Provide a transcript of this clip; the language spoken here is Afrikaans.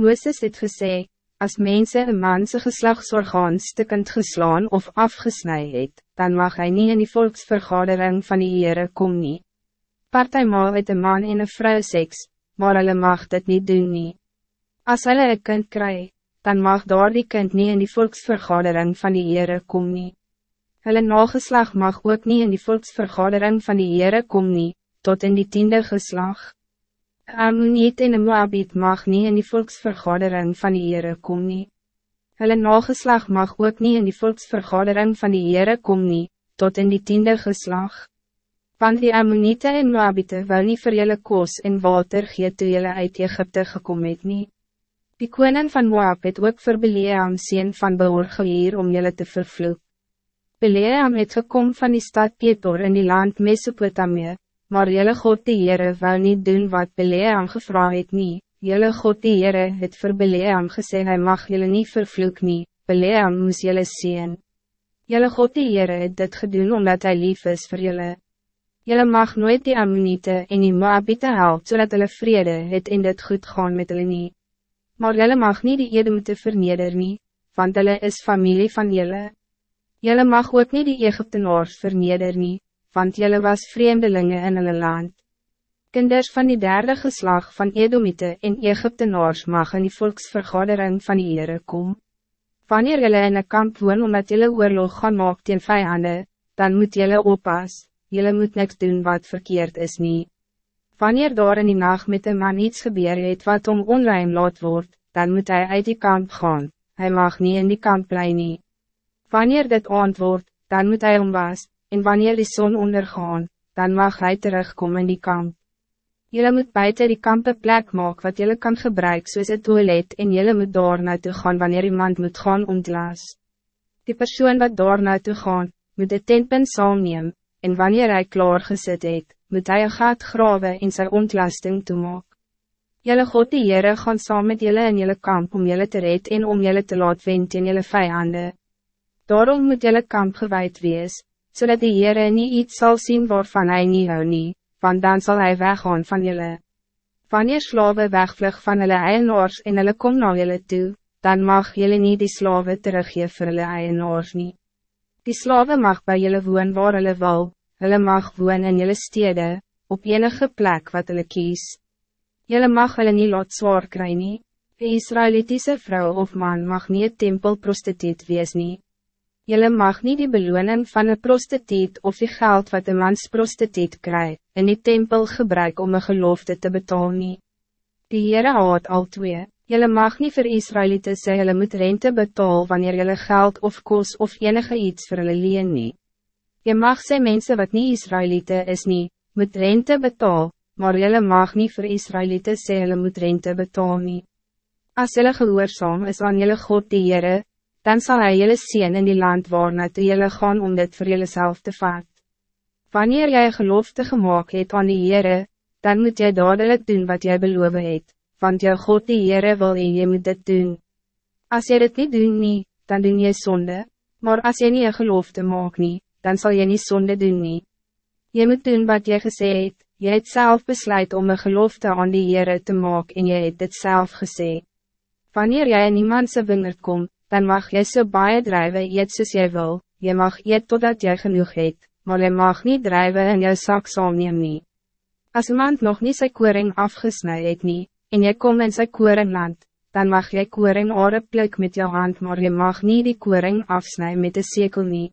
Mooses het gesê, als mensen een manse geslagsorgaan stikkend geslaan of afgesnij het, dan mag hij niet in die volksvergadering van die Heere kom nie. Partijmaal het een man en een vrou seks, maar hulle mag dit niet doen nie. As hulle een kind kry, dan mag daar die kind niet in die volksvergadering van die Heere kom nie. Hulle nageslag mag ook niet in die volksvergadering van die Heere kom nie, tot in die tiende geslag. Ammoniet en Moabit mag niet in die volksvergadering van die Heere kom nie. Hulle nageslag mag ook niet in die volksvergadering van die Heere kom nie, tot in die tiende geslag. Want die Ammoniete en Moabite wil nie vir julle koos en water gee toe julle uit Egypte gekom het nie. Die koning van Moab het ook vir Beleam sien van Beor geheer om julle te vervloek. Beleam het gekom van die stad Petor in die land Mesopotamië, maar jelle God die Heere wil niet doen wat Beleam gevra het nie, jelle God die Heere het vir Beleam gesê hy mag jelle niet vervloek nie, Beleam moes jelle zien. Jelle God die Heere het dit gedoen omdat hij lief is voor jelle. Jelle mag nooit die Ammonite en die Moabite help, zodat hulle vrede het en dit goed gaan met hulle nie. Maar jelle mag niet die Edomite verneder nie, want hulle is familie van jelle. Jelle mag ook niet die Egyptenaars verneder nie, want jullie was vreemdelingen in hulle land. Kinders van die derde geslag van Edomite en Egyptenaars mag in die volksvergadering van die Heere kom. Wanneer jullie in een kamp woon omdat jullie oorlog gaan maak teen vijanden, dan moet jullie oppas, jullie moet niks doen wat verkeerd is niet. Wanneer daar in die nacht met een man iets gebeur het wat om onrein laat word, dan moet hij uit die kamp gaan, hij mag niet in die kamp blij nie. Wanneer dit antwoord, dan moet hij omwas, en wanneer die zon ondergaan, dan mag hij terugkomen in die kamp. Jullie moet buiten die kamp een plek maken wat jullie kan gebruiken soos het toilet en jullie moet daar naartoe gaan wanneer iemand moet gaan ontlas. Die persoon wat daar naartoe gaan, moet de tentpunt saamneem, en wanneer hij klaar gezet het, moet hij een gat graven in zijn ontlasting te maken. Jelle God die Heere gaan saam met jullie in jullie kamp om jullie te red en om jullie te laat wend in jullie vijanden. Daarom moet jullie kamp gewijd wees, zodat die Heere niet iets zal zien waarvan hij niet hou nie, want dan zal hij weggaan van jullie. Wanneer slaven wegvlug van hulle eienaars en hulle kom na jullie toe, dan mag jullie niet die slaven teruggeven vir hulle eienaars nie. Die slaven mag bij jullie woon waar hulle wil, hulle mag woon in jullie stede, op enige plek wat hulle kies. Jullie mag hulle nie laat zwaar kry nie. Een Israelitiese vrouw of man mag niet een tempelprostituut wees nie. Jelle mag niet die beloning van een prostituut of die geld wat een mans prostituut krijgt, in die tempel gebruik om een gelofte te betalen. Nie. Die Heere haat al twee, jelle mag niet voor Israëlieten sê jelle moet rente betalen wanneer jelle geld of kos of enige iets vir hulle leen nie. Je mag sê mensen wat niet Israëlieten is nie, moet rente betalen, maar jelle mag niet voor Israëlieten sê jelle moet rente betalen. Nie. As jelle gehoorzaam is aan jelle God die Heere, dan zal hij jullie zien in die land waar naartoe jullie gaan om dit voor jullie zelf te vaat. Wanneer jij gelofte gemaakt het aan die Heere, dan moet jij dadelijk doen wat jij beloven het, want jou God die Heere wil en je moet dit doen. Als je dit niet doen nie, dan doe je zonde, maar als je niet een gelofte maakt nie, dan zal je niet zonde doen nie. Je moet doen wat je gezegd het, je het zelf besluit om een gelofte aan die Heere te maken en je het dit zelf gezegd. Wanneer jij in iemand zijn wingerd komt, dan mag jy so baie drijven eet soos jy wil, jy mag eet totdat jy genoeg het, maar jy mag niet drijven in jou sak saamneem nie. As iemand nog niet sy koring afgesnij het nie, en jy kom in sy koring land, dan mag jy koring ore pluk met jou hand, maar jy mag niet die koring afsnijden met de sekel nie.